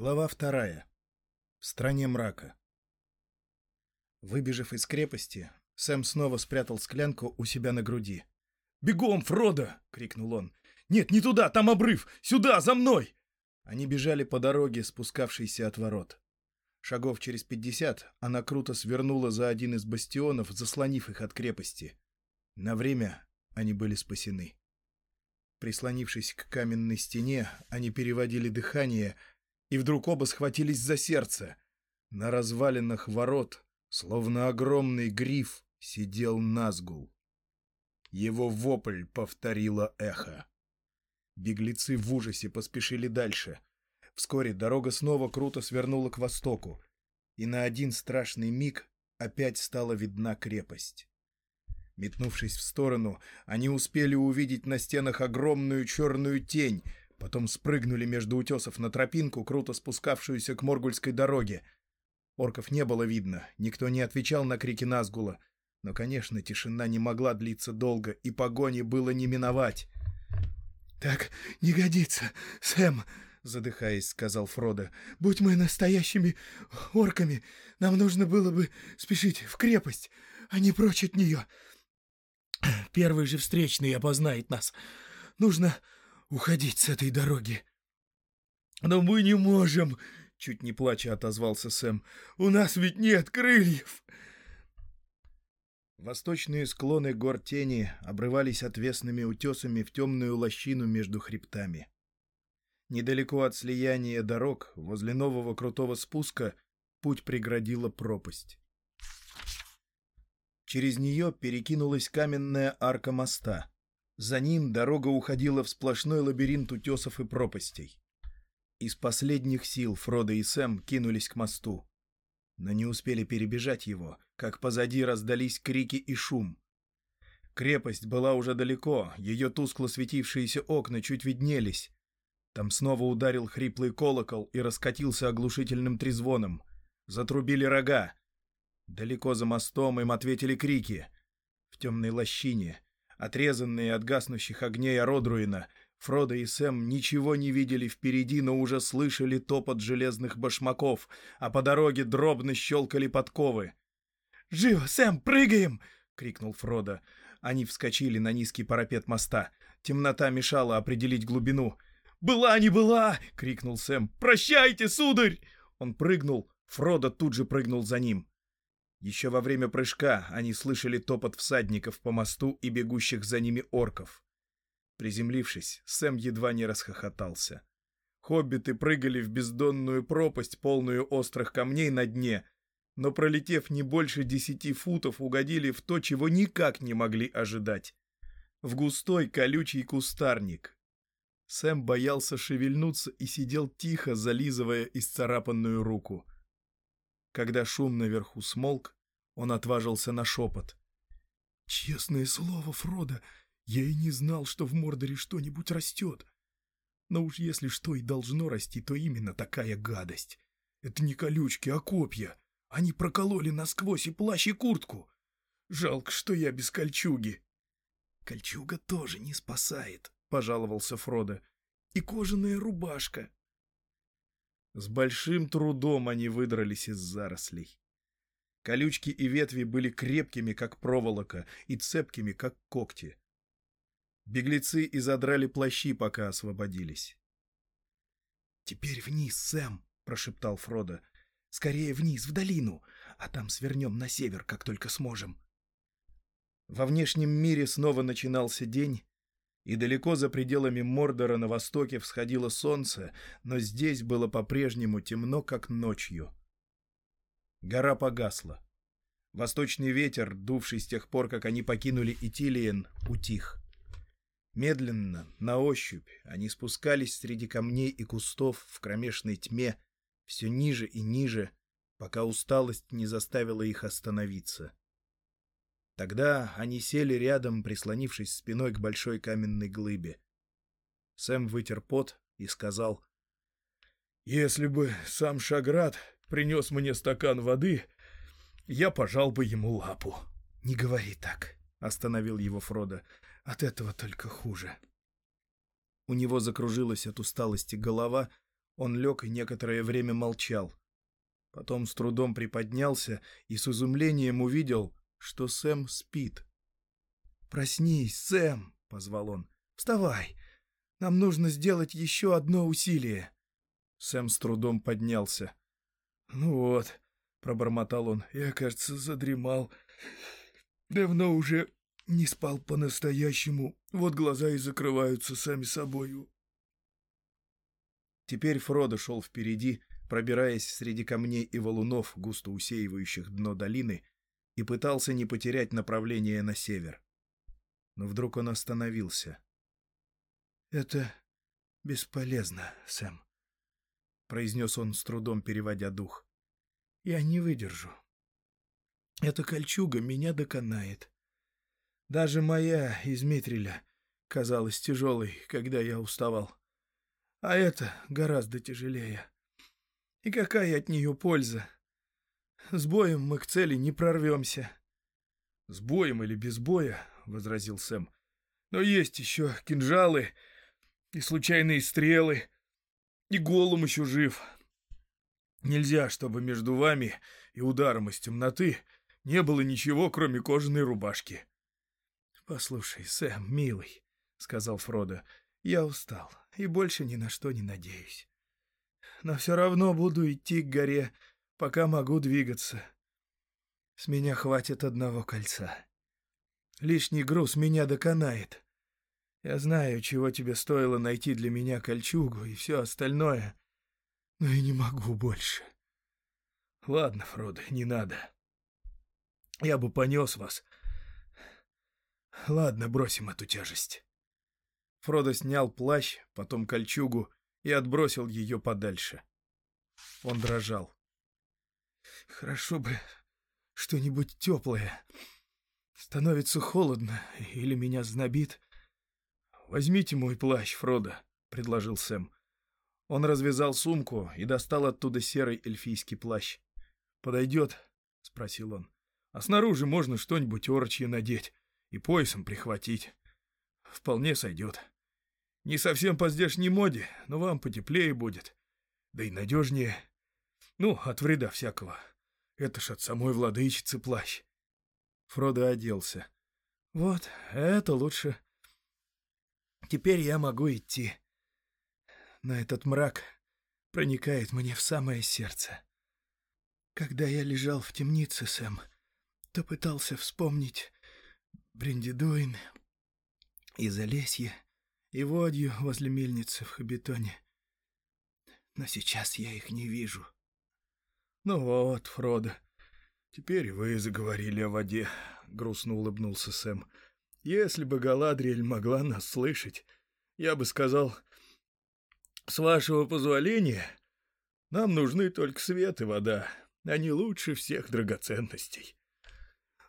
Глава вторая. В стране мрака. Выбежав из крепости, Сэм снова спрятал склянку у себя на груди. «Бегом, Фродо!» — крикнул он. «Нет, не туда, там обрыв! Сюда, за мной!» Они бежали по дороге, спускавшейся от ворот. Шагов через пятьдесят она круто свернула за один из бастионов, заслонив их от крепости. На время они были спасены. Прислонившись к каменной стене, они переводили дыхание — и вдруг оба схватились за сердце. На развалинах ворот, словно огромный гриф, сидел Назгул. Его вопль повторило эхо. Беглецы в ужасе поспешили дальше. Вскоре дорога снова круто свернула к востоку, и на один страшный миг опять стала видна крепость. Метнувшись в сторону, они успели увидеть на стенах огромную черную тень — Потом спрыгнули между утесов на тропинку, круто спускавшуюся к Моргульской дороге. Орков не было видно, никто не отвечал на крики Назгула. Но, конечно, тишина не могла длиться долго, и погони было не миновать. «Так не годится, Сэм!» — задыхаясь, сказал Фродо. «Будь мы настоящими орками, нам нужно было бы спешить в крепость, а не прочь от нее. Первый же встречный опознает нас. Нужно уходить с этой дороги. «Но мы не можем!» — чуть не плача отозвался Сэм. «У нас ведь нет крыльев!» Восточные склоны гор тени обрывались отвесными утесами в темную лощину между хребтами. Недалеко от слияния дорог, возле нового крутого спуска, путь преградила пропасть. Через нее перекинулась каменная арка моста. За ним дорога уходила в сплошной лабиринт утесов и пропастей. Из последних сил Фродо и Сэм кинулись к мосту. Но не успели перебежать его, как позади раздались крики и шум. Крепость была уже далеко, ее тускло светившиеся окна чуть виднелись. Там снова ударил хриплый колокол и раскатился оглушительным трезвоном. Затрубили рога. Далеко за мостом им ответили крики. В темной лощине — Отрезанные от гаснущих огней Ородруина, Фродо и Сэм ничего не видели впереди, но уже слышали топот железных башмаков, а по дороге дробно щелкали подковы. «Живо, Сэм, прыгаем!» — крикнул Фродо. Они вскочили на низкий парапет моста. Темнота мешала определить глубину. «Была не была!» — крикнул Сэм. «Прощайте, сударь!» Он прыгнул. Фродо тут же прыгнул за ним. Еще во время прыжка они слышали топот всадников по мосту и бегущих за ними орков. Приземлившись, Сэм едва не расхохотался. Хоббиты прыгали в бездонную пропасть, полную острых камней на дне, но, пролетев не больше десяти футов, угодили в то, чего никак не могли ожидать. В густой колючий кустарник. Сэм боялся шевельнуться и сидел тихо, зализывая исцарапанную руку. Когда шум наверху смолк, он отважился на шепот. «Честное слово, Фродо, я и не знал, что в Мордоре что-нибудь растет. Но уж если что и должно расти, то именно такая гадость. Это не колючки, а копья. Они прокололи насквозь и плащ, и куртку. Жалко, что я без кольчуги». «Кольчуга тоже не спасает», — пожаловался Фродо. «И кожаная рубашка. С большим трудом они выдрались из зарослей. Колючки и ветви были крепкими, как проволока, и цепкими, как когти. Беглецы изодрали плащи, пока освободились. «Теперь вниз, Сэм!» — прошептал Фродо. «Скорее вниз, в долину, а там свернем на север, как только сможем». Во внешнем мире снова начинался день, и далеко за пределами Мордора на востоке всходило солнце, но здесь было по-прежнему темно, как ночью. Гора погасла. Восточный ветер, дувший с тех пор, как они покинули Итилиен, утих. Медленно, на ощупь, они спускались среди камней и кустов в кромешной тьме, все ниже и ниже, пока усталость не заставила их остановиться. Тогда они сели рядом, прислонившись спиной к большой каменной глыбе. Сэм вытер пот и сказал, «Если бы сам Шаград принес мне стакан воды, я пожал бы ему лапу». «Не говори так», — остановил его Фродо, — «от этого только хуже». У него закружилась от усталости голова, Он лег и некоторое время молчал. Потом с трудом приподнялся и с изумлением увидел, что Сэм спит. «Проснись, Сэм!» — позвал он. «Вставай! Нам нужно сделать еще одно усилие!» Сэм с трудом поднялся. «Ну вот», — пробормотал он, — «я, кажется, задремал. Давно уже не спал по-настоящему. Вот глаза и закрываются сами собою». Теперь Фродо шел впереди, пробираясь среди камней и валунов, густо усеивающих дно долины, и пытался не потерять направление на север. Но вдруг он остановился. «Это бесполезно, Сэм», — произнес он с трудом, переводя дух. «Я не выдержу. Эта кольчуга меня доконает. Даже моя из Митриля казалась тяжелой, когда я уставал. А это гораздо тяжелее. И какая от нее польза? С боем мы к цели не прорвемся. — С боем или без боя, — возразил Сэм. — Но есть еще кинжалы и случайные стрелы, и голум еще жив. Нельзя, чтобы между вами и ударом из темноты не было ничего, кроме кожаной рубашки. — Послушай, Сэм, милый, — сказал Фродо, — я устал и больше ни на что не надеюсь. Но все равно буду идти к горе, пока могу двигаться. С меня хватит одного кольца. Лишний груз меня доконает. Я знаю, чего тебе стоило найти для меня кольчугу и все остальное, но и не могу больше. Ладно, Фродо, не надо. Я бы понес вас. Ладно, бросим эту тяжесть. Фродо снял плащ, потом кольчугу и отбросил ее подальше. Он дрожал. «Хорошо бы что-нибудь теплое. Становится холодно, или меня знобит. Возьмите мой плащ, Фродо», — предложил Сэм. Он развязал сумку и достал оттуда серый эльфийский плащ. «Подойдет?» — спросил он. «А снаружи можно что-нибудь орочье надеть и поясом прихватить. Вполне сойдет». Не совсем по здешней моде, но вам потеплее будет. Да и надежнее. Ну, от вреда всякого. Это ж от самой владычицы плащ. Фродо оделся. Вот, это лучше. Теперь я могу идти. Но этот мрак проникает мне в самое сердце. Когда я лежал в темнице, Сэм, то пытался вспомнить Брендидуин и Залесье, и водью возле мельницы в Хабитоне. Но сейчас я их не вижу. Ну вот, Фродо, теперь вы заговорили о воде, — грустно улыбнулся Сэм. Если бы Галадриэль могла нас слышать, я бы сказал, с вашего позволения, нам нужны только свет и вода, они лучше всех драгоценностей.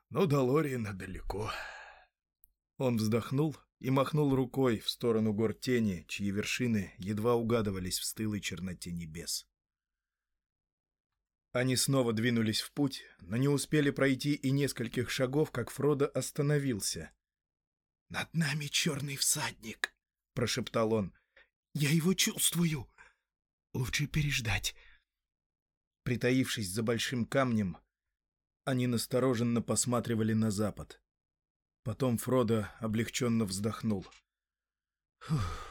Но до Лориена далеко. Он вздохнул и махнул рукой в сторону гор тени, чьи вершины едва угадывались в стылой черноте небес. Они снова двинулись в путь, но не успели пройти и нескольких шагов, как Фродо остановился. «Над нами черный всадник», — прошептал он. «Я его чувствую. Лучше переждать». Притаившись за большим камнем, они настороженно посматривали на запад. Потом Фродо облегченно вздохнул.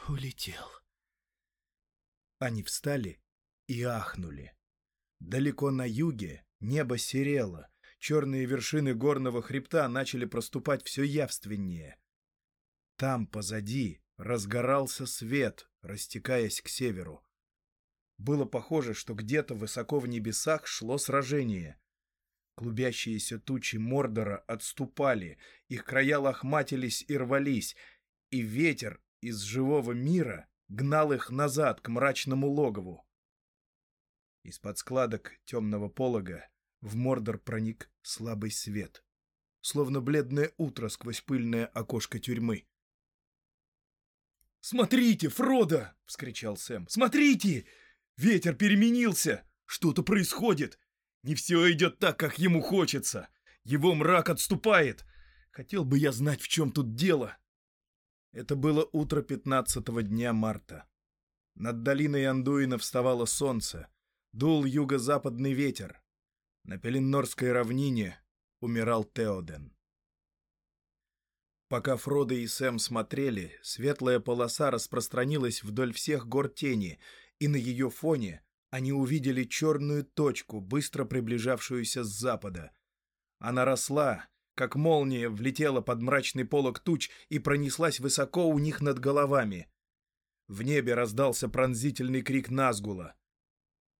Улетел. Они встали и ахнули. Далеко на юге небо серело, черные вершины горного хребта начали проступать все явственнее. Там, позади, разгорался свет, растекаясь к северу. Было похоже, что где-то высоко в небесах шло сражение. Клубящиеся тучи Мордора отступали, их края лохматились и рвались, и ветер из живого мира гнал их назад к мрачному логову. Из-под складок темного полога в Мордор проник слабый свет, словно бледное утро сквозь пыльное окошко тюрьмы. «Смотрите, Фродо!» — вскричал Сэм. «Смотрите! Ветер переменился! Что-то происходит! Не все идет так, как ему хочется. Его мрак отступает. Хотел бы я знать, в чем тут дело. Это было утро пятнадцатого дня марта. Над долиной Андуина вставало солнце, дул юго-западный ветер. На Пеленнорской равнине умирал Теоден. Пока Фродо и Сэм смотрели, светлая полоса распространилась вдоль всех гор тени, и на ее фоне они увидели черную точку, быстро приближавшуюся с запада. Она росла, как молния влетела под мрачный полог туч и пронеслась высоко у них над головами. В небе раздался пронзительный крик Назгула.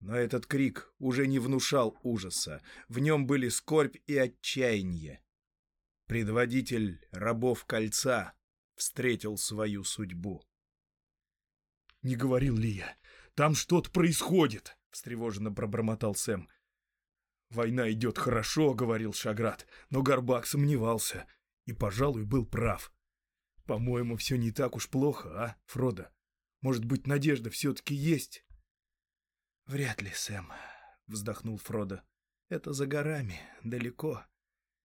Но этот крик уже не внушал ужаса, в нем были скорбь и отчаяние. Предводитель рабов кольца встретил свою судьбу. «Не говорил ли я? Там что-то происходит!» — встревоженно пробормотал Сэм. «Война идет хорошо», — говорил Шаград, но Горбак сомневался и, пожалуй, был прав. «По-моему, все не так уж плохо, а, Фродо? Может быть, надежда все-таки есть?» «Вряд ли, Сэм», — вздохнул Фродо. «Это за горами, далеко.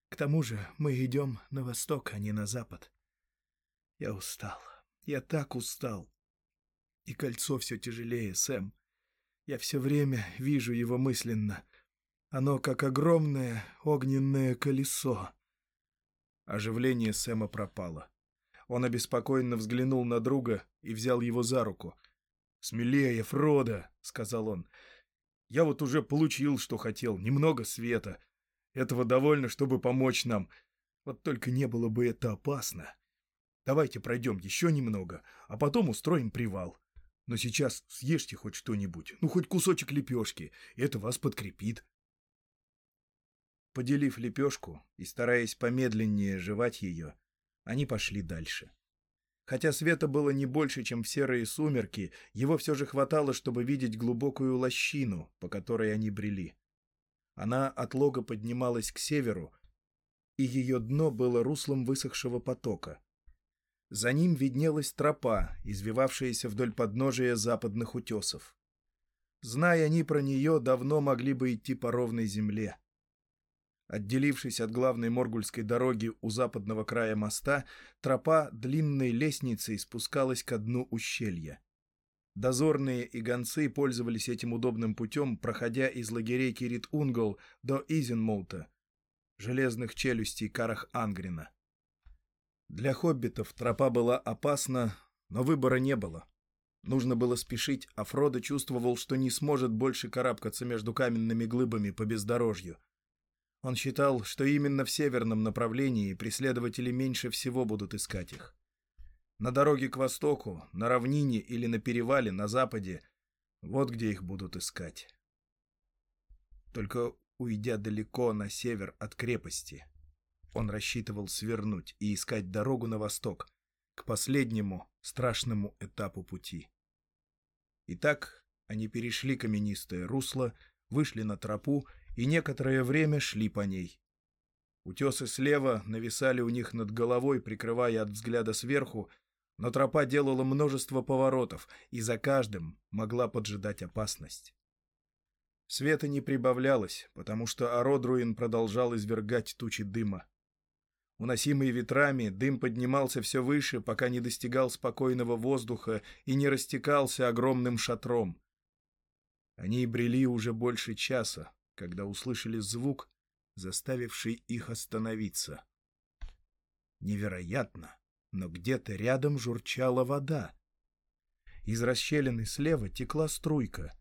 К тому же мы идем на восток, а не на запад. Я устал. Я так устал. И кольцо все тяжелее, Сэм. Я все время вижу его мысленно. Оно как огромное огненное колесо. Оживление Сэма пропало. Он обеспокоенно взглянул на друга и взял его за руку. «Смелее, Фродо!» — сказал он. «Я вот уже получил, что хотел, немного света. Этого довольно, чтобы помочь нам. Вот только не было бы это опасно. Давайте пройдем еще немного, а потом устроим привал. Но сейчас съешьте хоть что-нибудь, ну хоть кусочек лепешки, это вас подкрепит. Поделив лепешку и стараясь помедленнее жевать ее, они пошли дальше. Хотя света было не больше, чем в серые сумерки, его все же хватало, чтобы видеть глубокую лощину, по которой они брели. Она от лога поднималась к северу, и ее дно было руслом высохшего потока. За ним виднелась тропа, извивавшаяся вдоль подножия западных утесов. Зная они про нее, давно могли бы идти по ровной земле. Отделившись от главной Моргульской дороги у западного края моста, тропа длинной лестницей спускалась к дну ущелья. Дозорные и гонцы пользовались этим удобным путем, проходя из лагерей Кирит-Унгол до Изенмоута, железных челюстей Карах-Ангрина. Для хоббитов тропа была опасна, но выбора не было. Нужно было спешить, а Фродо чувствовал, что не сможет больше карабкаться между каменными глыбами по бездорожью. Он считал, что именно в северном направлении преследователи меньше всего будут искать их. На дороге к востоку, на равнине или на перевале на западе — вот где их будут искать. Только уйдя далеко на север от крепости, он рассчитывал свернуть и искать дорогу на восток, к последнему страшному этапу пути. Итак, они перешли каменистое русло, вышли на тропу и некоторое время шли по ней. Утесы слева нависали у них над головой, прикрывая от взгляда сверху, но тропа делала множество поворотов, и за каждым могла поджидать опасность. Света не прибавлялось, потому что Ародруин продолжал извергать тучи дыма. Уносимый ветрами, дым поднимался все выше, пока не достигал спокойного воздуха и не растекался огромным шатром. Они брели уже больше часа, когда услышали звук, заставивший их остановиться. Невероятно! но где-то рядом журчала вода. Из расщелины слева текла струйка.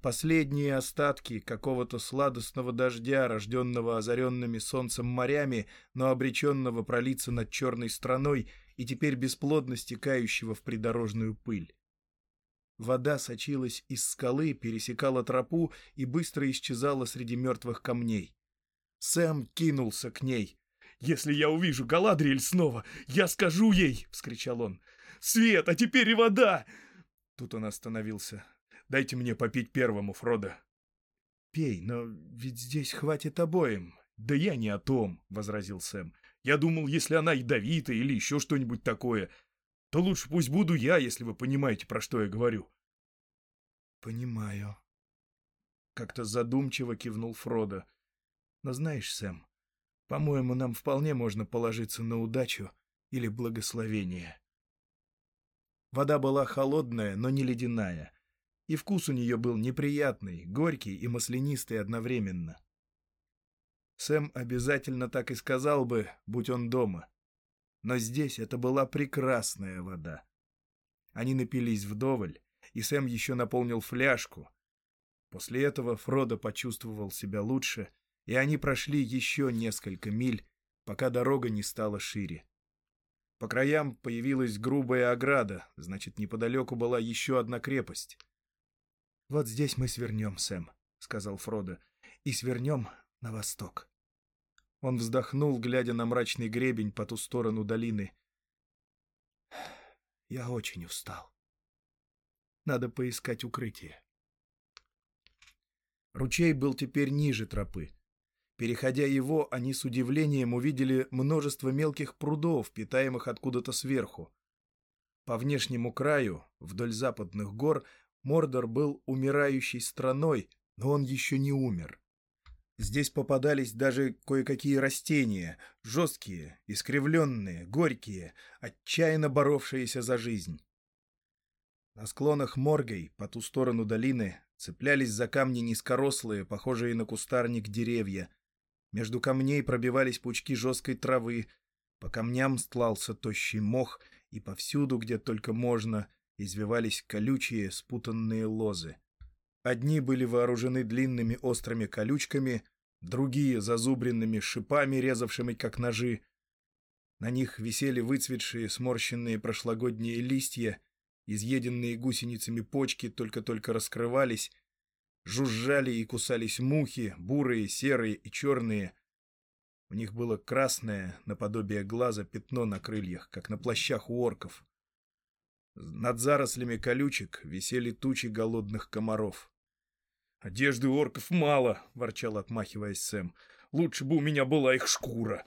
Последние остатки какого-то сладостного дождя, рожденного озаренными солнцем морями, но обреченного пролиться над черной страной и теперь бесплодно стекающего в придорожную пыль. Вода сочилась из скалы, пересекала тропу и быстро исчезала среди мертвых камней. Сэм кинулся к ней. «Если я увижу Галадриэль снова, я скажу ей!» — вскричал он. «Свет, а теперь и вода!» Тут он остановился. «Дайте мне попить первому, Фродо». «Пей, но ведь здесь хватит обоим». «Да я не о том», — возразил Сэм. «Я думал, если она ядовита или еще что-нибудь такое, то лучше пусть буду я, если вы понимаете, про что я говорю». «Понимаю», — как-то задумчиво кивнул Фродо. «Но знаешь, Сэм, по-моему, нам вполне можно положиться на удачу или благословение. Вода была холодная, но не ледяная. и вкус у нее был неприятный, горький и маслянистый одновременно. Сэм обязательно так и сказал бы, будь он дома. Но здесь это была прекрасная вода. Они напились вдоволь, и Сэм еще наполнил фляжку. После этого Фродо почувствовал себя лучше, и они прошли еще несколько миль, пока дорога не стала шире. По краям появилась грубая ограда, значит, неподалеку была еще одна крепость. «Вот здесь мы свернем, Сэм», — сказал Фродо, — «и свернем на восток». Он вздохнул, глядя на мрачный гребень по ту сторону долины. «Я очень устал. Надо поискать укрытие». Ручей был теперь ниже тропы. Переходя его, они с удивлением увидели множество мелких прудов, питаемых откуда-то сверху. По внешнему краю, вдоль западных гор, Мордор был умирающей страной, но он еще не умер. Здесь попадались даже кое-какие растения, жесткие, искривленные, горькие, отчаянно боровшиеся за жизнь. На склонах Моргой, по ту сторону долины, цеплялись за камни низкорослые, похожие на кустарник деревья. Между камней пробивались пучки жесткой травы, по камням стлался тощий мох, и повсюду, где только можно, извивались колючие спутанные лозы. Одни были вооружены длинными острыми колючками, другие — зазубренными шипами, резавшими как ножи. На них висели выцветшие, сморщенные прошлогодние листья, изъеденные гусеницами почки только-только раскрывались, жужжали и кусались мухи, бурые, серые и черные. У них было красное, наподобие глаза, пятно на крыльях, как на плащах у орков. Над зарослями колючек висели тучи голодных комаров. «Одежды орков мало», — ворчал, отмахиваясь Сэм. «Лучше бы у меня была их шкура».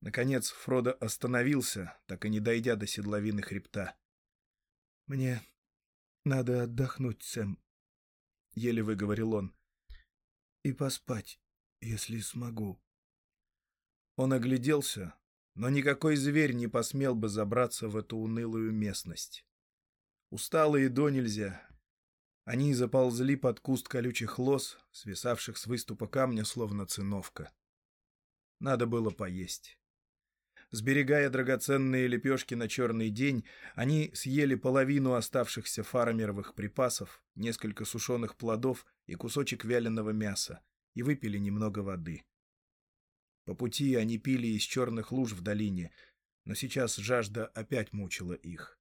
Наконец Фродо остановился, так и не дойдя до седловины хребта. «Мне надо отдохнуть, Сэм», — еле выговорил он. «И поспать, если смогу». Он огляделся, но никакой зверь не посмел бы забраться в эту унылую местность. Усталые до нельзя, они заползли под куст колючих лос, свисавших с выступа камня, словно циновка. Надо было поесть. Сберегая драгоценные лепешки на черный день, они съели половину оставшихся фарамеровых припасов, несколько сушеных плодов и кусочек вяленого мяса, и выпили немного воды. По пути они пили из черных луж в долине, но сейчас жажда опять мучила их.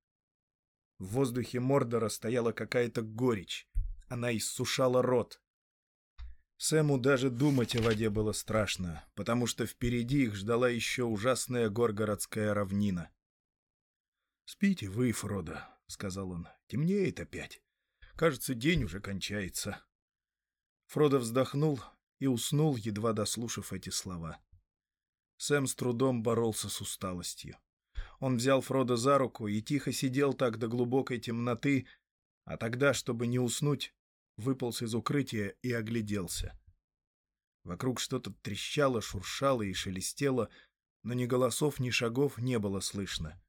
В воздухе Мордора стояла какая-то горечь. Она иссушала рот. Сэму даже думать о воде было страшно, потому что впереди их ждала еще ужасная горгородская равнина. «Спите вы, Фродо», — сказал он. «Темнеет опять. Кажется, день уже кончается». Фродо вздохнул и уснул, едва дослушав эти слова. Сэм с трудом боролся с усталостью. Он взял Фродо за руку и тихо сидел так до глубокой темноты, а тогда, чтобы не уснуть, выполз из укрытия и огляделся. Вокруг что-то трещало, шуршало и шелестело, но ни голосов, ни шагов не было слышно.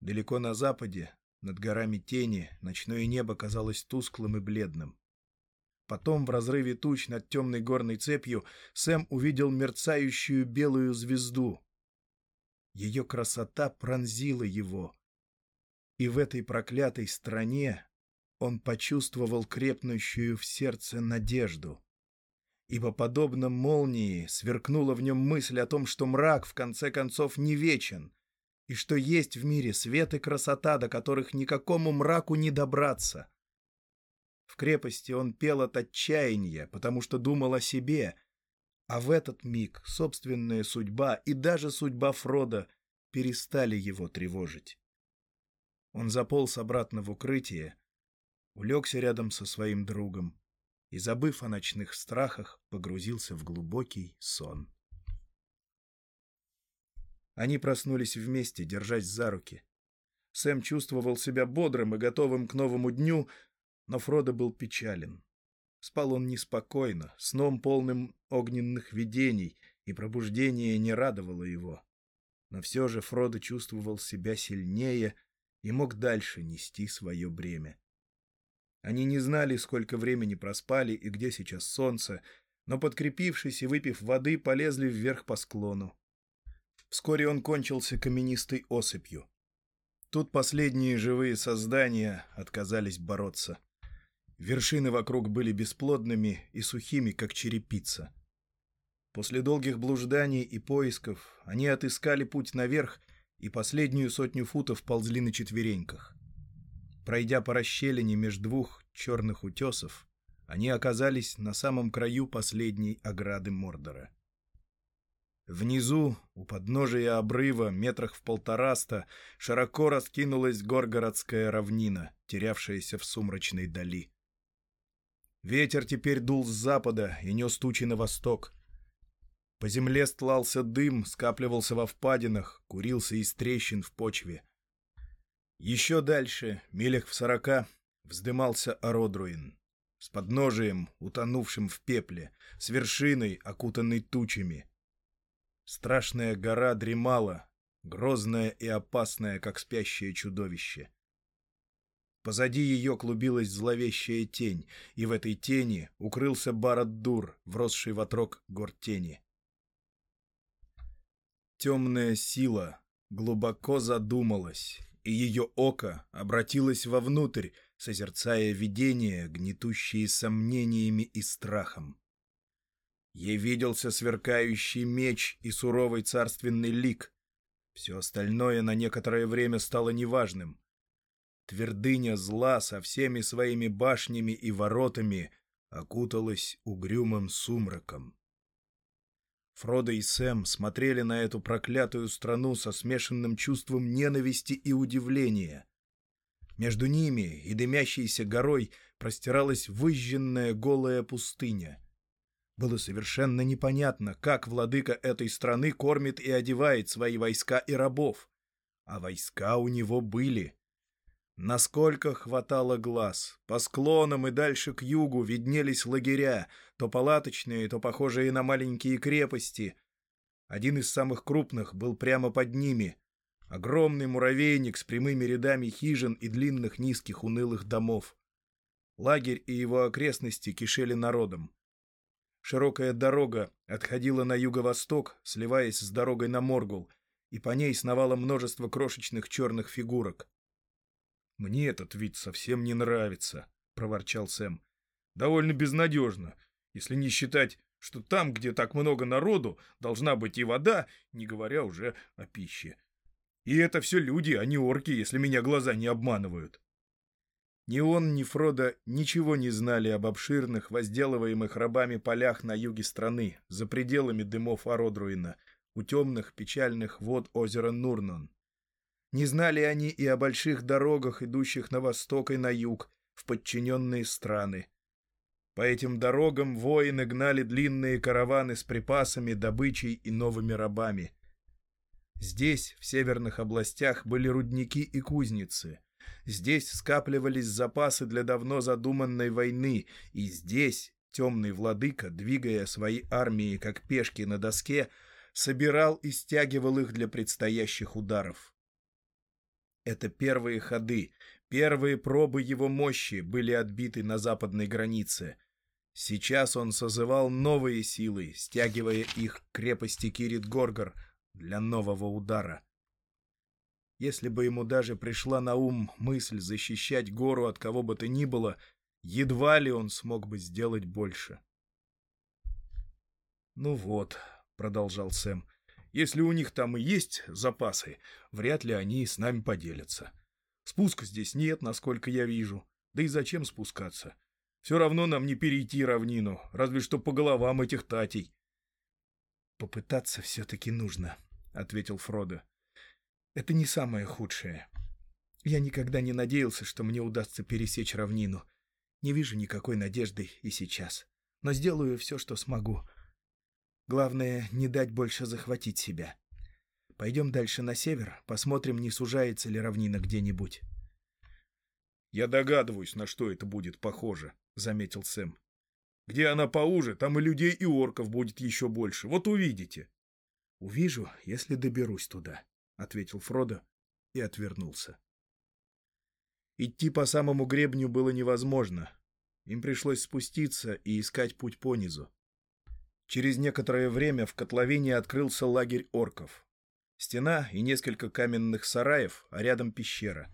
Далеко на западе, над горами тени, ночное небо казалось тусклым и бледным. Потом в разрыве туч над темной горной цепью Сэм увидел мерцающую белую звезду, ее красота пронзила его. И в этой проклятой стране он почувствовал крепнущую в сердце надежду. Ибо, подобно молнии, сверкнула в нем мысль о том, что мрак, в конце концов, не вечен, и что есть в мире свет и красота, до которых никакому мраку не добраться. В крепости он пел от отчаяния, потому что думал о себе, а в этот миг собственная судьба и даже судьба Фрода перестали его тревожить. Он заполз обратно в укрытие, улегся рядом со своим другом и, забыв о ночных страхах, погрузился в глубокий сон. Они проснулись вместе, держась за руки. Сэм чувствовал себя бодрым и готовым к новому дню, но Фродо был печален. Спал он неспокойно, сном полным огненных видений, и пробуждение не радовало его. Но все же Фродо чувствовал себя сильнее и мог дальше нести свое бремя. Они не знали, сколько времени проспали и где сейчас солнце, но, подкрепившись и выпив воды, полезли вверх по склону. Вскоре он кончился каменистой осыпью. Тут последние живые создания отказались бороться. Вершины вокруг были бесплодными и сухими, как черепица. После долгих блужданий и поисков они отыскали путь наверх и последнюю сотню футов ползли на четвереньках. Пройдя по расщелине между двух черных утесов, они оказались на самом краю последней ограды Мордора. Внизу, у подножия обрыва, метрах в полтораста, широко раскинулась горгородская равнина, терявшаяся в сумрачной дали. Ветер теперь дул с запада и нес тучи на восток. По земле стлался дым, скапливался во впадинах, курился из трещин в почве. Еще дальше, милях в сорока, вздымался Ородруин. С подножием, утонувшим в пепле, с вершиной, окутанной тучами. Страшная гора дремала, грозная и опасная, как спящее чудовище. Позади ее клубилась зловещая тень, и в этой тени укрылся Барад-Дур, вросший в отрог гор тени. Темная сила глубоко задумалась, и ее око обратилось вовнутрь, созерцая видения, гнетущие сомнениями и страхом. Ей виделся сверкающий меч и суровый царственный лик. Все остальное на некоторое время стало неважным. Твердыня зла со всеми своими башнями и воротами окуталась угрюмым сумраком. Фродо и Сэм смотрели на эту проклятую страну со смешанным чувством ненависти и удивления. Между ними и дымящейся горой простиралась выжженная голая пустыня. Было совершенно непонятно, как владыка этой страны кормит и одевает свои войска и рабов. А войска у него были. Насколько хватало глаз, по склонам и дальше к югу виднелись лагеря, то палаточные, то похожие на маленькие крепости. Один из самых крупных был прямо под ними. Огромный муравейник с прямыми рядами хижин и длинных низких унылых домов. Лагерь и его окрестности кишели народом. Широкая дорога отходила на юго-восток, сливаясь с дорогой на Моргул, и по ней сновало множество крошечных черных фигурок. «Мне этот вид совсем не нравится», — проворчал Сэм. «Довольно безнадежно, если не считать, что там, где так много народу, должна быть и вода, не говоря уже о пище. И это все люди, а не орки, если меня глаза не обманывают». Ни он, ни Фродо ничего не знали об обширных, возделываемых рабами полях на юге страны, за пределами дымов Ародруина, у темных печальных вод озера Нурнон. Не знали они и о больших дорогах, идущих на восток и на юг, в подчиненные страны. По этим дорогам воины гнали длинные караваны с припасами, добычей и новыми рабами. Здесь, в северных областях, были рудники и кузницы. Здесь скапливались запасы для давно задуманной войны, и здесь темный владыка, двигая свои армии как пешки на доске, собирал и стягивал их для предстоящих ударов. Это первые ходы, первые пробы его мощи были отбиты на западной границе. Сейчас он созывал новые силы, стягивая их к крепости Кирит-Горгор для нового удара. Если бы ему даже пришла на ум мысль защищать гору от кого бы то ни было, едва ли он смог бы сделать больше. «Ну вот», — продолжал Сэм, если у них там и есть запасы, вряд ли они с нами поделятся. Спуска здесь нет, насколько я вижу. Да и зачем спускаться? Все равно нам не перейти равнину, разве что по головам этих татей. — Попытаться все-таки нужно, — ответил Фродо. — Это не самое худшее. Я никогда не надеялся, что мне удастся пересечь равнину. Не вижу никакой надежды и сейчас. Но сделаю все, что смогу. Главное, не дать больше захватить себя. Пойдем дальше на север, посмотрим, не сужается ли равнина где-нибудь. «Я догадываюсь, на что это будет похоже», — заметил Сэм. «Где она поуже, там и людей, и орков будет еще больше. Вот увидите». «Увижу, если доберусь туда», — ответил Фродо и отвернулся. Идти по самому гребню было невозможно. Им пришлось спуститься и искать путь понизу. Через некоторое время в котловине открылся лагерь орков. Стена и несколько каменных сараев, а рядом пещера.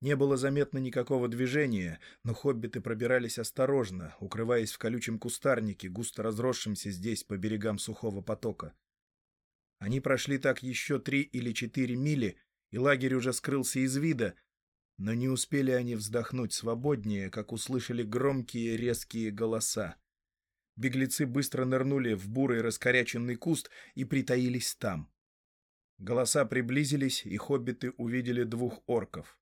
Не было заметно никакого движения, но хоббиты пробирались осторожно, укрываясь в колючем кустарнике, густо разросшемся здесь по берегам сухого потока. Они прошли так еще три или четыре мили, и лагерь уже скрылся из вида, но не успели они вздохнуть свободнее, как услышали громкие резкие голоса. Беглецы быстро нырнули в бурый раскоряченный куст и притаились там. Голоса приблизились, и хоббиты увидели двух орков.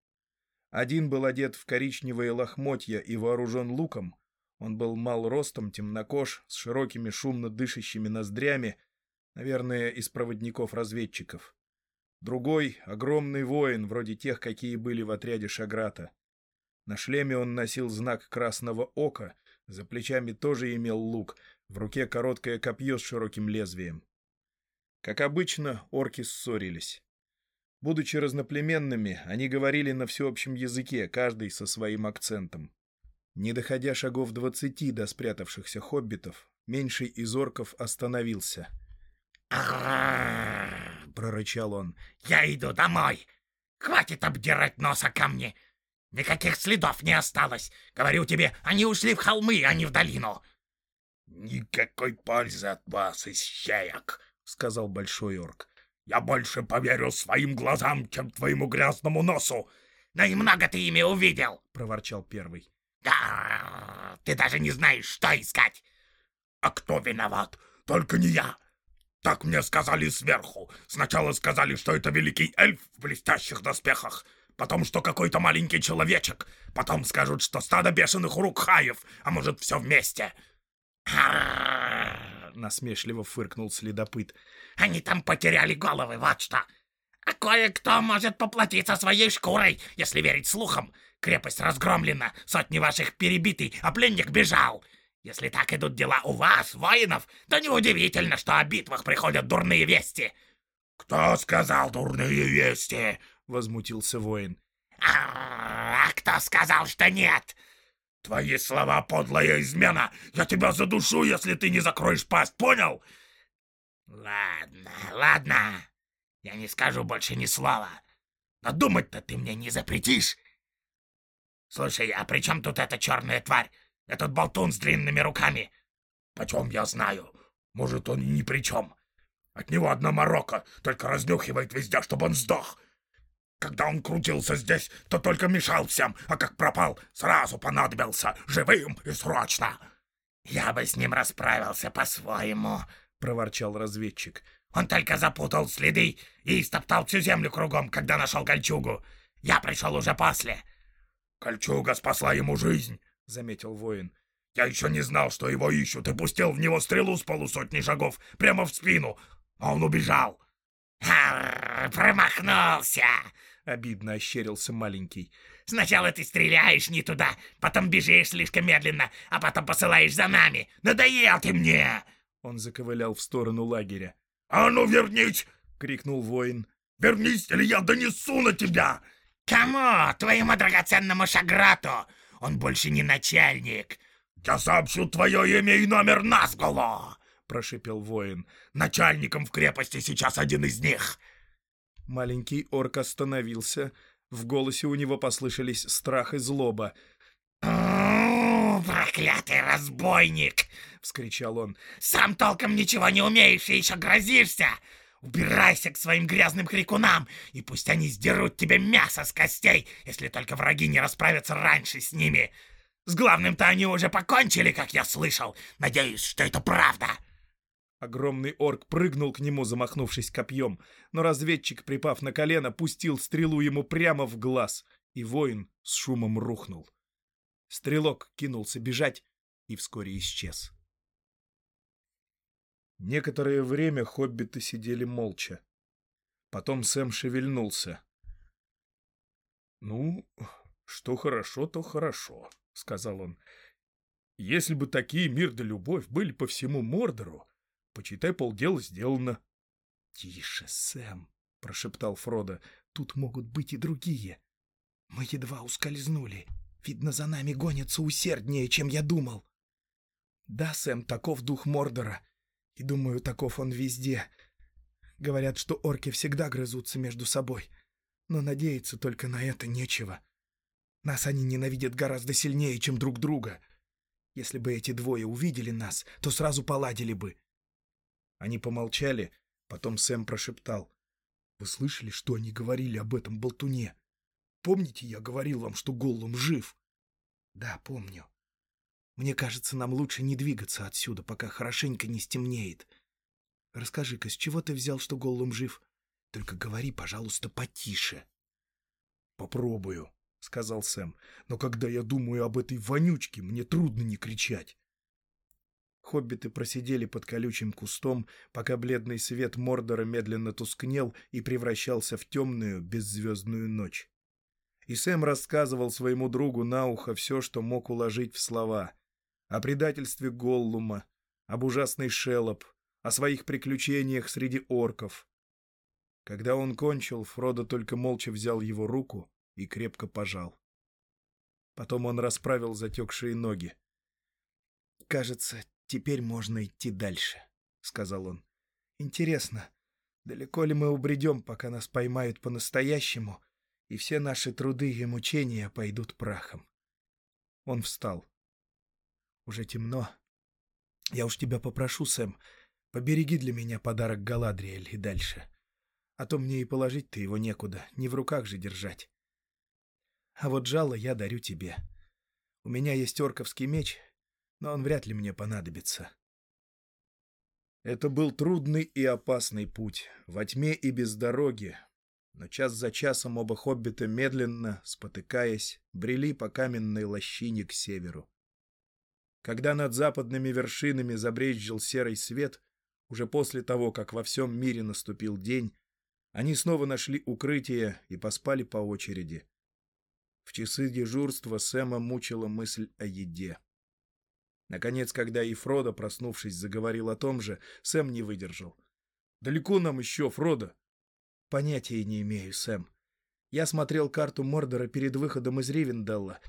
Один был одет в коричневые лохмотья и вооружен луком. Он был мал ростом, темнокож, с широкими шумно дышащими ноздрями, наверное, из проводников-разведчиков. Другой — огромный воин, вроде тех, какие были в отряде Шаграта. На шлеме он носил знак красного ока, за плечами тоже имел лук, в руке короткое копье с широким лезвием. Как обычно, орки ссорились. Будучи разноплеменными, они говорили на всеобщем языке, каждый со своим акцентом. Не доходя шагов двадцати до спрятавшихся хоббитов, меньший из орков остановился. прорычал он. «Я иду домой! Хватит обдирать носа ко мне! Никаких следов не осталось! Говорю тебе, они ушли в холмы, а не в долину!» «Никакой пользы от вас, ищеек!» — сказал большой орк. Я больше поверю своим глазам, чем твоему грязному носу. Но и много ты ими увидел, — проворчал первый. Да, ты даже не знаешь, что искать. А кто виноват? Только не я. Так мне сказали сверху. Сначала сказали, что это великий эльф в блестящих доспехах. Потом, что какой-то маленький человечек. Потом скажут, что стадо бешеных рукхаев, а может, все вместе. насмешливо фыркнул следопыт. Они там потеряли головы, вот что. А кое-кто может поплатиться своей шкурой, если верить слухам. Крепость разгромлена, сотни ваших перебиты, а пленник бежал. Если так идут дела у вас, воинов, то неудивительно, что о битвах приходят дурные вести. — Кто сказал дурные вести? — возмутился воин. А, — кто сказал, что нет? — Твои слова — подлая измена. Я тебя задушу, если ты не закроешь пасть, понял? — Ладно, ладно. Я не скажу больше ни слова. Но думать-то ты мне не запретишь. Слушай, а при чем тут эта черная тварь? Этот болтун с длинными руками? Почем я знаю? Может, он и ни при чем. От него одна морока, только разнюхивает везде, чтобы он сдох. Когда он крутился здесь, то только мешал всем, а как пропал, сразу понадобился, живым и срочно. Я бы с ним расправился по-своему, проворчал разведчик. «Он только запутал следы и истоптал всю землю кругом, когда нашел кольчугу. Я пришел уже после». «Кольчуга спасла ему жизнь», — заметил воин. «Я еще не знал, что его ищут, и пустил в него стрелу с полусотни шагов прямо в спину, а он убежал». «Промахнулся!» — обидно ощерился маленький. «Сначала ты стреляешь не туда, потом бежишь слишком медленно, а потом посылаешь за нами. Надоел ты мне!» Он заковылял в сторону лагеря. «А ну, вернись!» — крикнул воин. «Вернись, или я донесу на тебя!» «Кому? Твоему драгоценному Шаграту! Он больше не начальник!» «Я сообщу твое имя и номер Назголо!» — прошипел воин. «Начальником в крепости сейчас один из них!» Маленький орк остановился. В голосе у него послышались страх и злоба проклятый разбойник!» — вскричал он. «Сам толком ничего не умеешь и еще грозишься! Убирайся к своим грязным крикунам, и пусть они сдерут тебе мясо с костей, если только враги не расправятся раньше с ними. С главным-то они уже покончили, как я слышал. Надеюсь, что это правда!» Огромный орк прыгнул к нему, замахнувшись копьем, но разведчик, припав на колено, пустил стрелу ему прямо в глаз, и воин с шумом рухнул. Стрелок кинулся бежать и вскоре исчез. Некоторое время хоббиты сидели молча. Потом Сэм шевельнулся. «Ну, что хорошо, то хорошо», — сказал он. «Если бы такие мир да любовь были по всему Мордору, почитай, полдела сделано». «Тише, Сэм», — прошептал Фродо, — «тут могут быть и другие». Мы едва ускользнули. Видно, за нами гонятся усерднее, чем я думал. Да, Сэм, таков дух Мордора. И думаю, таков он везде. Говорят, что орки всегда грызутся между собой. Но надеяться только на это нечего. Нас они ненавидят гораздо сильнее, чем друг друга. Если бы эти двое увидели нас, то сразу поладили бы. Они помолчали, потом Сэм прошептал. «Вы слышали, что они говорили об этом болтуне? Помните, я говорил вам, что Голлум жив?» «Да, помню. Мне кажется, нам лучше не двигаться отсюда, пока хорошенько не стемнеет. Расскажи-ка, с чего ты взял, что Голлум жив? Только говори, пожалуйста, потише». «Попробую», — сказал Сэм. «Но когда я думаю об этой вонючке, мне трудно не кричать». Хоббиты просидели под колючим кустом, пока бледный свет Мордора медленно тускнел и превращался в темную, беззвездную ночь. И Сэм рассказывал своему другу на ухо все, что мог уложить в слова. О предательстве Голлума, об ужасной Шелоп, о своих приключениях среди орков. Когда он кончил, Фродо только молча взял его руку и крепко пожал. Потом он расправил затекшие ноги. «Кажется, теперь можно идти дальше», — сказал он. «Интересно, далеко ли мы убредем, пока нас поймают по-настоящему, и все наши труды и мучения пойдут прахом?» Он встал. «Уже темно. Я уж тебя попрошу, Сэм, побереги для меня подарок Галадриэль и дальше. А то мне и положить-то его некуда, не в руках же держать. А вот жало я дарю тебе. У меня есть орковский меч, но он вряд ли мне понадобится. Это был трудный и опасный путь, во тьме и без дороги, но час за часом оба хоббита медленно, спотыкаясь, брели по каменной лощине к северу. Когда над западными вершинами забрезжил серый свет, уже после того, как во всем мире наступил день, они снова нашли укрытие и поспали по очереди. В часы дежурства Сэма мучила мысль о еде. Наконец, когда и Фродо, проснувшись, заговорил о том же, Сэм не выдержал. «Далеко нам еще, Фродо?» «Понятия не имею, Сэм. Я смотрел карту Мордора перед выходом из Ривенделла,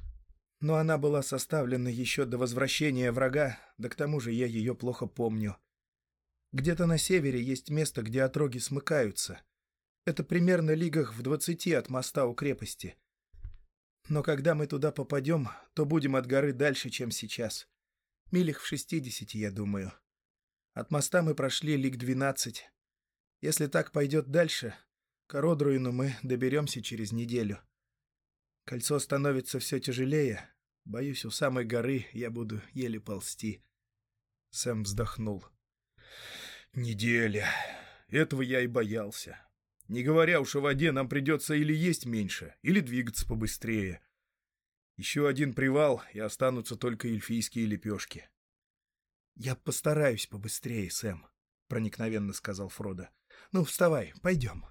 но она была составлена еще до возвращения врага, да к тому же я ее плохо помню. Где-то на севере есть место, где отроги смыкаются. Это примерно лигах в двадцати от моста у крепости. Но когда мы туда попадем, то будем от горы дальше, чем сейчас. Милях в шестидесяти, я думаю. От моста мы прошли лиг двенадцать. Если так пойдет дальше, к Родруину мы доберемся через неделю. Кольцо становится все тяжелее. Боюсь, у самой горы я буду еле ползти. Сэм вздохнул. Неделя. Этого я и боялся. Не говоря уж о воде, нам придется или есть меньше, или двигаться побыстрее. Еще один привал, и останутся только эльфийские лепешки. — Я постараюсь побыстрее, Сэм, — проникновенно сказал Фродо. — Ну, вставай, пойдем.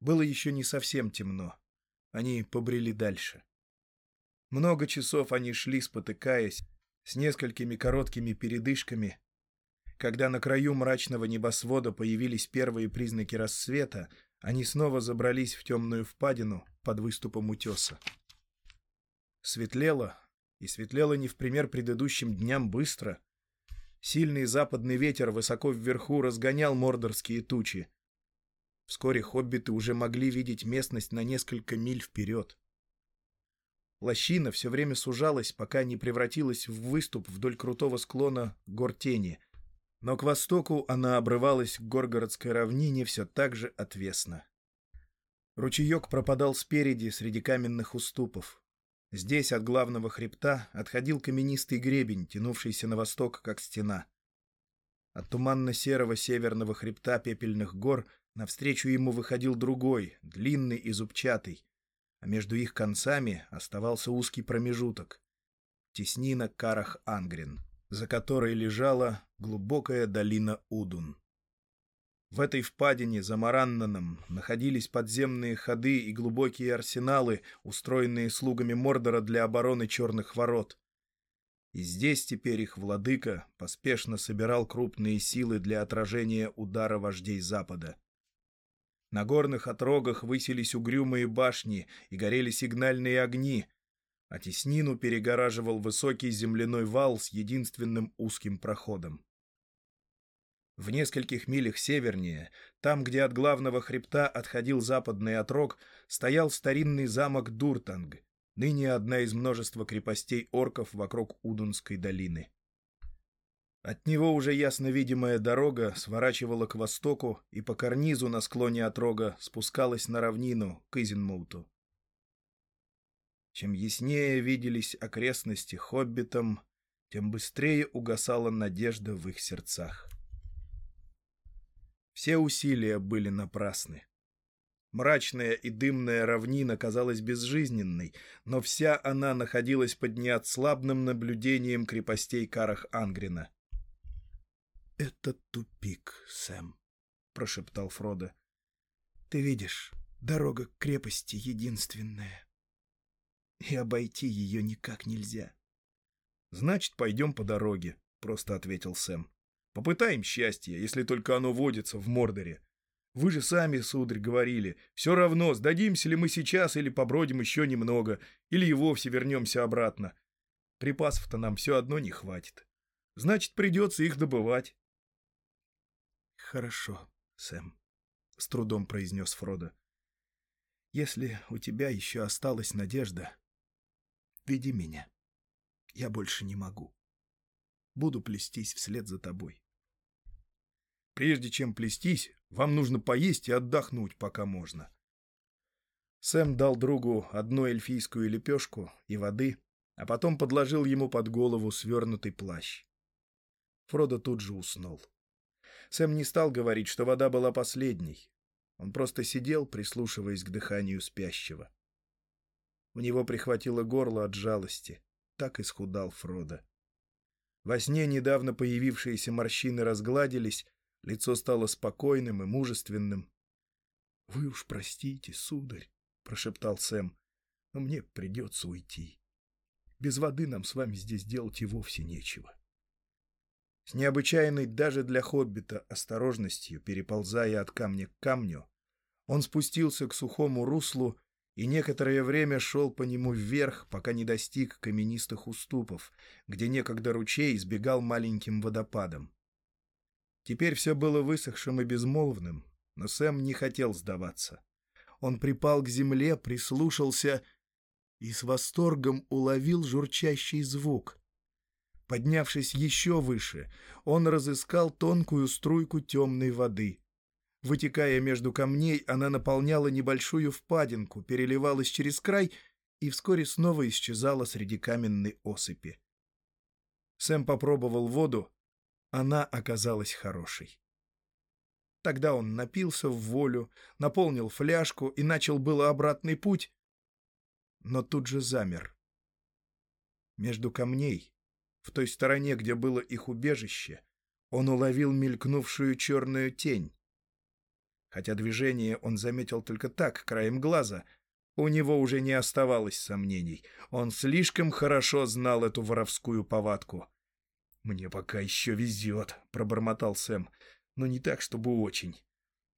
Было еще не совсем темно. Они побрели дальше. Много часов они шли, спотыкаясь, с несколькими короткими передышками. Когда на краю мрачного небосвода появились первые признаки рассвета, они снова забрались в темную впадину под выступом утеса. Светлело, и светлело не в пример предыдущим дням быстро. Сильный западный ветер высоко вверху разгонял мордорские тучи. Вскоре хоббиты уже могли видеть местность на несколько миль вперед. Лощина все время сужалась, пока не превратилась в выступ вдоль крутого склона гор тени, но к востоку она обрывалась к горгородской равнине все так же отвесно. Ручеек пропадал спереди среди каменных уступов. Здесь от главного хребта отходил каменистый гребень, тянувшийся на восток, как стена. От туманно-серого северного хребта пепельных гор навстречу ему выходил другой, длинный и зубчатый, а между их концами оставался узкий промежуток — теснина Карах-Ангрен, за которой лежала глубокая долина Удун. В этой впадине за Мараннаном находились подземные ходы и глубокие арсеналы, устроенные слугами Мордора для обороны Черных ворот. И здесь теперь их владыка поспешно собирал крупные силы для отражения удара вождей Запада. На горных отрогах высились угрюмые башни и горели сигнальные огни, а теснину перегораживал высокий земляной вал с единственным узким проходом. В нескольких милях севернее, там, где от главного хребта отходил западный отрог, стоял старинный замок Дуртанг, ныне одна из множества крепостей орков вокруг Удунской долины. От него уже ясно видимая дорога сворачивала к востоку и по карнизу на склоне отрога спускалась на равнину к Изенмуту. Чем яснее виделись окрестности хоббитам, тем быстрее угасала надежда в их сердцах. Все усилия были напрасны. Мрачная и дымная равнина казалась безжизненной, но вся она находилась под неотслабным наблюдением крепостей Карах-Ангрина. «Это тупик, Сэм», — прошептал Фродо. «Ты видишь, дорога к крепости единственная, и обойти ее никак нельзя». «Значит, пойдем по дороге», — просто ответил Сэм. «Попытаем счастье, если только оно водится в Мордоре. Вы же сами, сударь, говорили, все равно, сдадимся ли мы сейчас или побродим еще немного, или и вовсе вернемся обратно. Припасов-то нам все одно не хватит. Значит, придется их добывать». «Хорошо, Сэм», — с трудом произнес Фродо. «Если у тебя еще осталась надежда, веди меня. Я больше не могу. Буду плестись вслед за тобой». «Прежде чем плестись, вам нужно поесть и отдохнуть, пока можно». Сэм дал другу одну эльфийскую лепешку и воды, а потом подложил ему под голову свернутый плащ. Фродо тут же уснул. Сэм не стал говорить, что вода была последней. Он просто сидел, прислушиваясь к дыханию спящего. У него прихватило горло от жалости. Так исхудал Фродо. Во сне недавно появившиеся морщины разгладились, лицо стало спокойным и мужественным. — Вы уж простите, сударь, — прошептал Сэм, — но мне придется уйти. Без воды нам с вами здесь делать и вовсе нечего. С необычайной даже для хоббита осторожностью, переползая от камня к камню, он спустился к сухому руслу и некоторое время шел по нему вверх, пока не достиг каменистых уступов, где некогда ручей избегал маленьким водопадом. Теперь все было высохшим и безмолвным, но Сэм не хотел сдаваться. Он припал к земле, прислушался и с восторгом уловил журчащий звук — Поднявшись еще выше, он разыскал тонкую струйку темной воды. Вытекая между камней, она наполняла небольшую впадинку, переливалась через край и вскоре снова исчезала среди каменной осыпи. Сэм попробовал воду, она оказалась хорошей. Тогда он напился в волю, наполнил фляжку и начал было обратный путь, но тут же замер. Между камней в той стороне, где было их убежище, он уловил мелькнувшую черную тень. Хотя движение он заметил только так, краем глаза, у него уже не оставалось сомнений. Он слишком хорошо знал эту воровскую повадку. «Мне пока еще везет», — пробормотал Сэм, — «но не так, чтобы очень.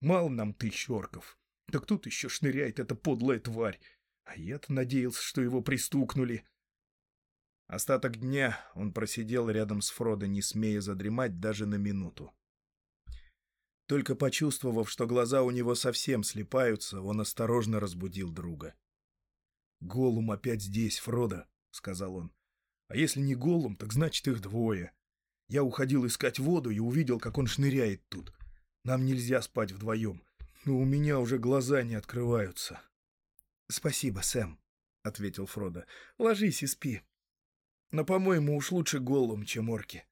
Мало нам тысяч орков. Так тут еще шныряет эта подлая тварь. А я-то надеялся, что его пристукнули. Остаток дня он просидел рядом с Фродо, не смея задремать даже на минуту. Только почувствовав, что глаза у него совсем слепаются, он осторожно разбудил друга. «Голум опять здесь, Фродо», — сказал он. «А если не Голум, так значит их двое. Я уходил искать воду и увидел, как он шныряет тут. Нам нельзя спать вдвоем, но у меня уже глаза не открываются». «Спасибо, Сэм», — ответил Фродо. «Ложись и спи. Но, по-моему, уж лучше голым, чем орки.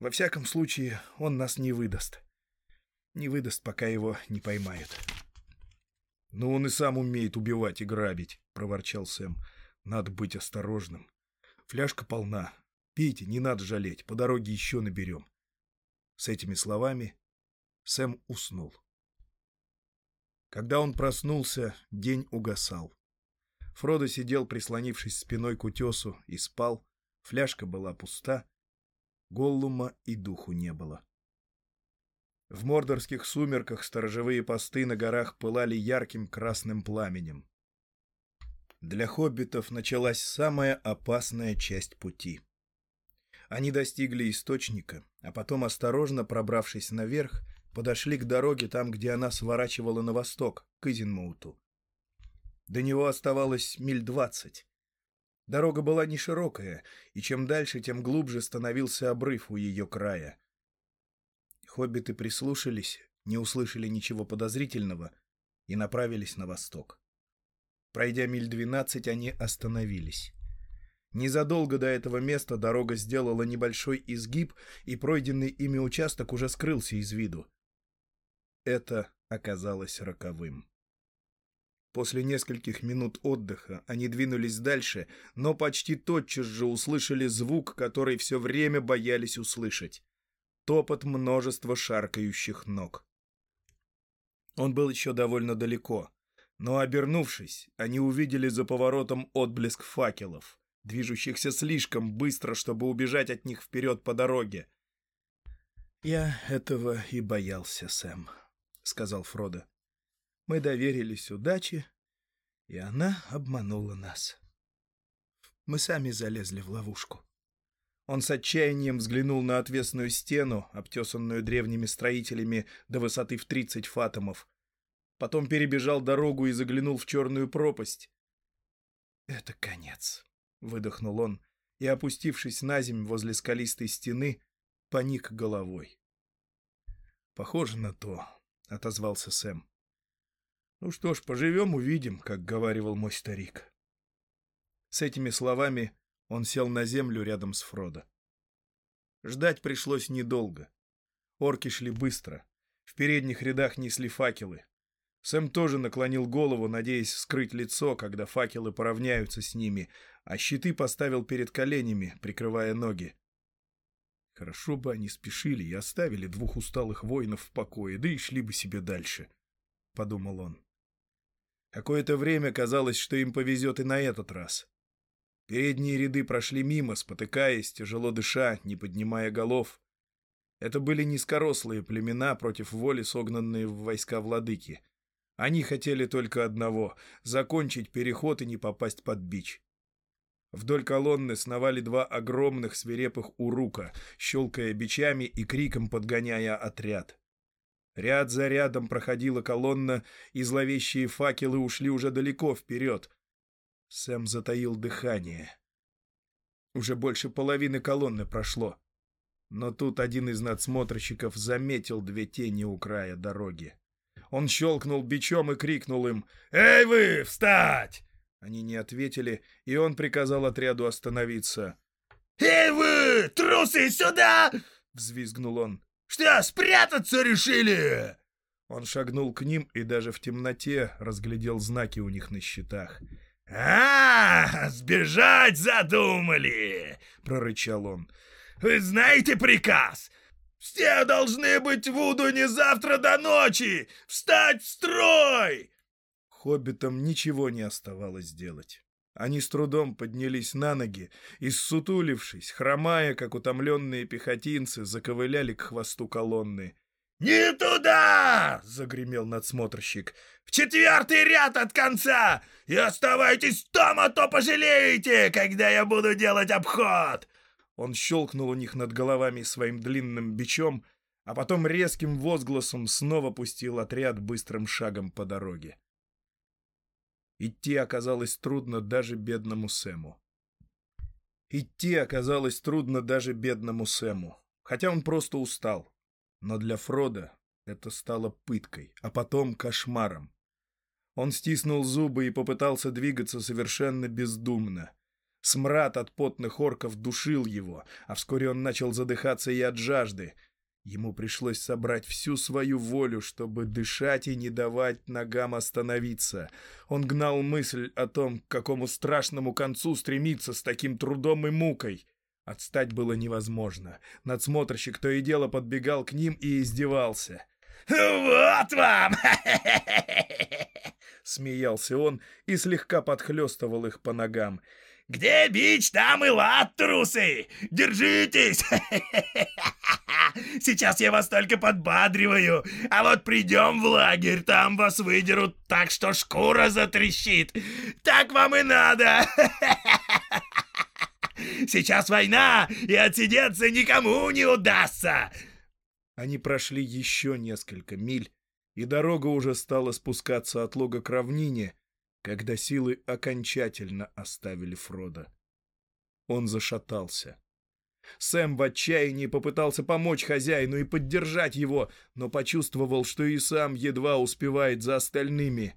Во всяком случае, он нас не выдаст. Не выдаст, пока его не поймают. — Ну, он и сам умеет убивать и грабить, — проворчал Сэм. — Надо быть осторожным. Фляжка полна. Пейте, не надо жалеть, по дороге еще наберем. С этими словами Сэм уснул. Когда он проснулся, день угасал. Фродо сидел, прислонившись спиной к утесу, и спал, Фляжка была пуста, Голлума и духу не было. В мордорских сумерках сторожевые посты на горах пылали ярким красным пламенем. Для хоббитов началась самая опасная часть пути. Они достигли источника, а потом, осторожно пробравшись наверх, подошли к дороге там, где она сворачивала на восток, к Изенмоуту. До него оставалось миль двадцать. Дорога была не широкая, и чем дальше, тем глубже становился обрыв у ее края. Хоббиты прислушались, не услышали ничего подозрительного и направились на восток. Пройдя миль двенадцать, они остановились. Незадолго до этого места дорога сделала небольшой изгиб, и пройденный ими участок уже скрылся из виду. Это оказалось роковым. После нескольких минут отдыха они двинулись дальше, но почти тотчас же услышали звук, который все время боялись услышать. Топот множества шаркающих ног. Он был еще довольно далеко, но, обернувшись, они увидели за поворотом отблеск факелов, движущихся слишком быстро, чтобы убежать от них вперед по дороге. «Я этого и боялся, Сэм», — сказал Фродо. «Мы доверились удаче, и она обманула нас. Мы сами залезли в ловушку». Он с отчаянием взглянул на отвесную стену, обтесанную древними строителями до высоты в тридцать фатомов, потом перебежал дорогу и заглянул в черную пропасть. «Это конец», — выдохнул он, и, опустившись на землю возле скалистой стены, поник головой. «Похоже на то», — отозвался Сэм. «Ну что ж, поживем, увидим», — как говаривал мой старик. С этими словами он сел на землю рядом с Фродо. Ждать пришлось недолго. Орки шли быстро. В передних рядах несли факелы. Сэм тоже наклонил голову, надеясь скрыть лицо, когда факелы поравняются с ними, а щиты поставил перед коленями, прикрывая ноги. Хорошо бы они спешили и оставили двух усталых воинов в покое, да и шли бы себе дальше, — подумал он. Какое-то время казалось, что им повезет и на этот раз. Передние ряды прошли мимо, спотыкаясь, тяжело дыша, не поднимая голов. Это были низкорослые племена против воли, согнанные в войска владыки. Они хотели только одного — закончить переход и не попасть под бич. Вдоль колонны сновали два огромных свирепых урука, щелкая бичами и криком подгоняя отряд. Ряд за рядом проходила колонна, и зловещие факелы ушли уже далеко вперед. Сэм затаил дыхание. Уже больше половины колонны прошло. Но тут один из надсмотрщиков заметил две тени у края дороги. Он щелкнул бичом и крикнул им «Эй вы, встать!» Они не ответили, и он приказал отряду остановиться. «Эй вы, трусы, сюда!» — взвизгнул он. «Что, спрятаться решили?» Он шагнул к ним и даже в темноте разглядел знаки у них на щитах. «А, сбежать задумали!» — прорычал он. «Вы знаете приказ? Все должны быть в Удуне завтра до ночи! Встать в строй!» Хоббитам ничего не оставалось делать. Они с трудом поднялись на ноги и, ссутулившись, хромая, как утомленные пехотинцы, заковыляли к хвосту колонны. «Не туда!» — загремел надсмотрщик. «В четвертый ряд от конца! И оставайтесь там, а то пожалеете, когда я буду делать обход!» Он щелкнул у них над головами своим длинным бичом, а потом резким возгласом снова пустил отряд быстрым шагом по дороге. Идти оказалось трудно даже бедному Сэму. Идти оказалось трудно даже бедному Сэму, хотя он просто устал. Но для Фрода это стало пыткой, а потом кошмаром. Он стиснул зубы и попытался двигаться совершенно бездумно. Смрад от потных орков душил его, а вскоре он начал задыхаться и от жажды. Ему пришлось собрать всю свою волю, чтобы дышать и не давать ногам остановиться. Он гнал мысль о том, к какому страшному концу стремиться с таким трудом и мукой. Отстать было невозможно. Надсмотрщик то и дело подбегал к ним и издевался. «Вот вам!» Смеялся он и слегка подхлестывал их по ногам. Где бич, там и лад, трусы! Держитесь!» Сейчас я вас только подбадриваю, а вот придем в лагерь, там вас выдерут так, что шкура затрещит. Так вам и надо. Сейчас война, и отсидеться никому не удастся. Они прошли еще несколько миль, и дорога уже стала спускаться от лога к равнине, когда силы окончательно оставили Фрода. Он зашатался. Сэм в отчаянии попытался помочь хозяину и поддержать его, но почувствовал, что и сам едва успевает за остальными.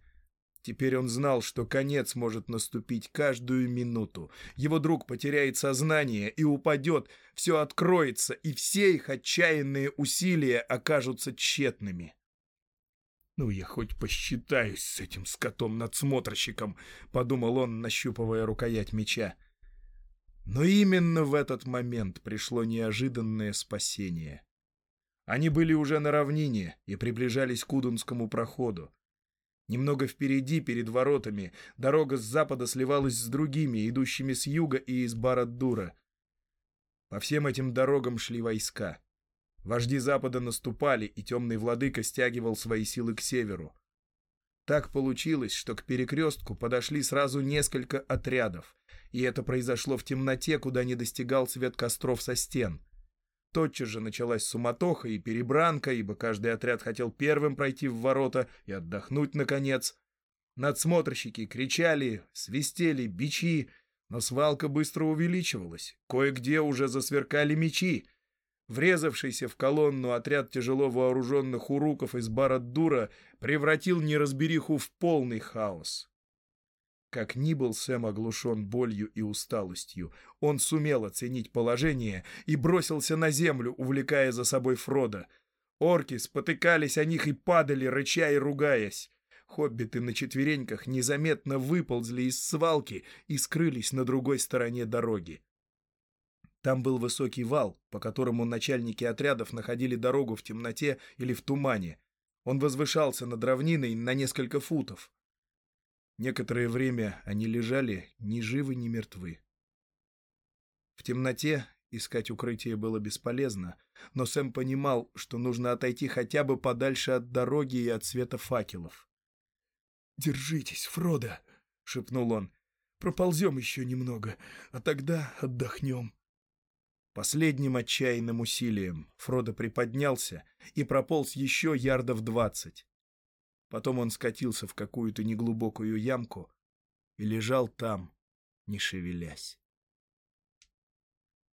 Теперь он знал, что конец может наступить каждую минуту. Его друг потеряет сознание и упадет, все откроется, и все их отчаянные усилия окажутся тщетными. «Ну, я хоть посчитаюсь с этим скотом-надсмотрщиком», — подумал он, нащупывая рукоять меча. Но именно в этот момент пришло неожиданное спасение. Они были уже на равнине и приближались к Удунскому проходу. Немного впереди, перед воротами, дорога с запада сливалась с другими, идущими с юга и из Бараддура. По всем этим дорогам шли войска. Вожди запада наступали, и темный владыка стягивал свои силы к северу. Так получилось, что к перекрестку подошли сразу несколько отрядов, и это произошло в темноте, куда не достигал свет костров со стен. Тотчас же началась суматоха и перебранка, ибо каждый отряд хотел первым пройти в ворота и отдохнуть, наконец. Надсмотрщики кричали, свистели бичи, но свалка быстро увеличивалась. Кое-где уже засверкали мечи. Врезавшийся в колонну отряд тяжело вооруженных уруков из Бараддура превратил неразбериху в полный хаос. Как ни был Сэм оглушен болью и усталостью, он сумел оценить положение и бросился на землю, увлекая за собой Фрода. Орки спотыкались о них и падали, рыча и ругаясь. Хоббиты на четвереньках незаметно выползли из свалки и скрылись на другой стороне дороги. Там был высокий вал, по которому начальники отрядов находили дорогу в темноте или в тумане. Он возвышался над равниной на несколько футов. Некоторое время они лежали ни живы, ни мертвы. В темноте искать укрытие было бесполезно, но Сэм понимал, что нужно отойти хотя бы подальше от дороги и от света факелов. «Держитесь, Фродо!» — шепнул он. «Проползем еще немного, а тогда отдохнем». Последним отчаянным усилием Фродо приподнялся и прополз еще ярдов двадцать. Потом он скатился в какую-то неглубокую ямку и лежал там, не шевелясь.